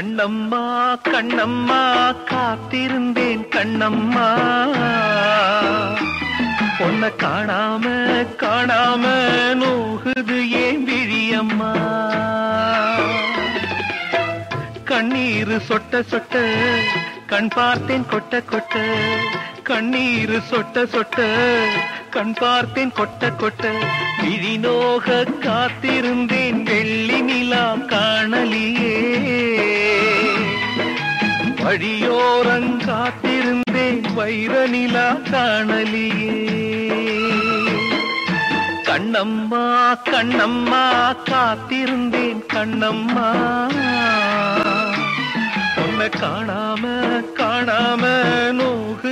கண்ணம்மா கண்ணம்மா காத்திருந்தேன் கண்ணம்மா. உன்னை காணாம காணாம நோகுது ஏன் விழியம்மா? கண்ணீர் சொட்ட சொட்ட கண் பார்த்தேன் கொட்ட கொட்ட கண்ணீர் சொட்ட சொட்ட கண் பார்த்தேன் கொட்ட கொட்ட. விழிநோக காத்திருந்தேன் வெள்ளி நிலா காணலியே. வழியோரங் காத்திருந்தேன் வைர நிலா காணலியே. கண்ணம்மா கண்ணம்மா காத்திருந்தேன் கண்ணம்மா. உன்னை காணாம காணாம நோகு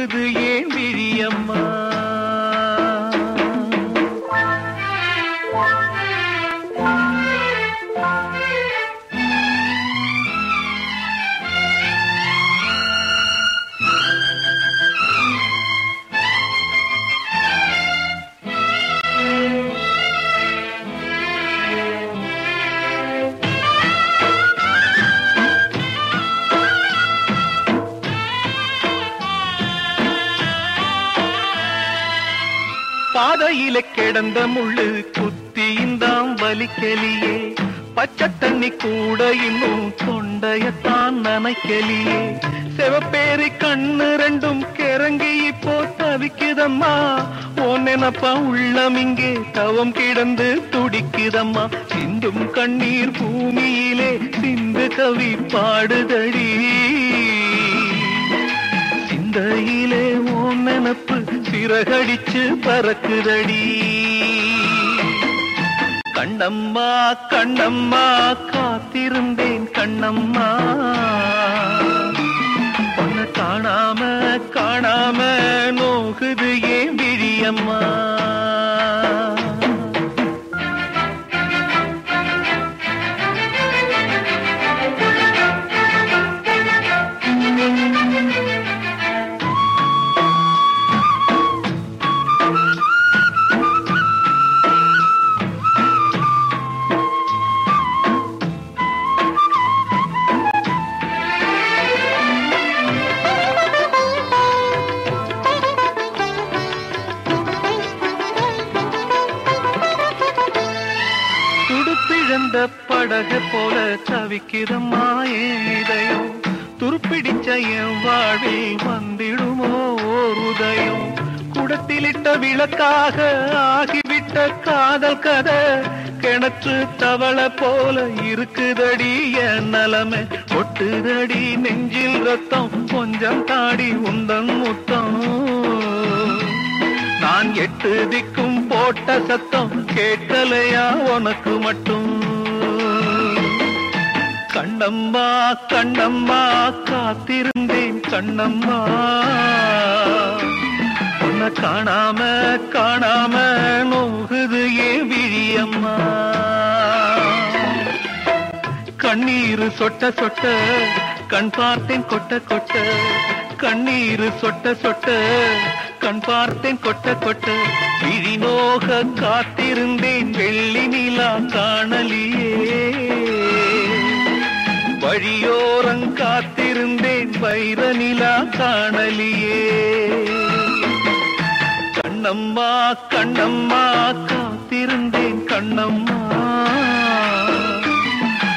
பாதையில கிடந்த முள்ளு குத்தியுந்தாம் வலிக்கலியே. பச்சை தண்ணி கூட இன்னும் தொண்டையத்தான் நனைக்கலியே. செவப்பேரி கண்ணு ரெண்டும் கிறங்கி இப்போ தவிக்குதம்மா. ஓ உள்ளம் இங்கே தவம் கிடந்து துடிக்குதம்மா. சிந்தும் கண்ணீர் பூமியிலே சிந்து கவி பாடுதடி. சிந்தையிலே ஓ நினப்பு சிறகடிச்சு பறக்குதடி. கண்ணம்மா கண்ணம்மா காத்திருந்தேன் கண்ணம்மா. துடுப்பிழந்த படகு போல தவிக்கிறம்மா இதயம். துருப்பிடிச்ச என் வாழ்வில் வந்திடுமோ ஓர் உதயம் குடத்திலிட்ட விளக்காக ஆகிவிட்ட காதல் கதை. கிணற்று தவளை போல இருக்குதடி என் நலமை. ஒட்டுதடி நெஞ்சில் ரத்தம் கொஞ்சம் தாடி உந்தன் முத்தம். நான் எட்டு திக்கும் போட்ட சத்தம் கேட்கலையா உனக்கு மட்டும்? கண்ணம்மா கண்ணம்மா காத்திருந்தேன் கண்ணம்மா. உன்னை காணாம காணாம நோகுது ஏன் விழியம்மா. கண்ணீர் சொட்ட சொட்ட கண் பார்த்தேன் கொட்ட கொட்ட. கண்ணீர் சொட்ட சொட்ட கண் பார்த்தேன் கொட்ட கொட்ட. விழி நோக காத்திருந்தேன் வெள்ளி நிலா காணலியே. வழியோரங் காத்திருந்தேன் வைர நிலா காணலியே. கண்ணம்மா கண்ணம்மா காத்திருந்தேன் கண்ணம்மா.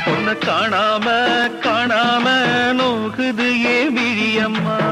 உன்னை காணாம காணாம நோகுது ஏ விழியம்மா.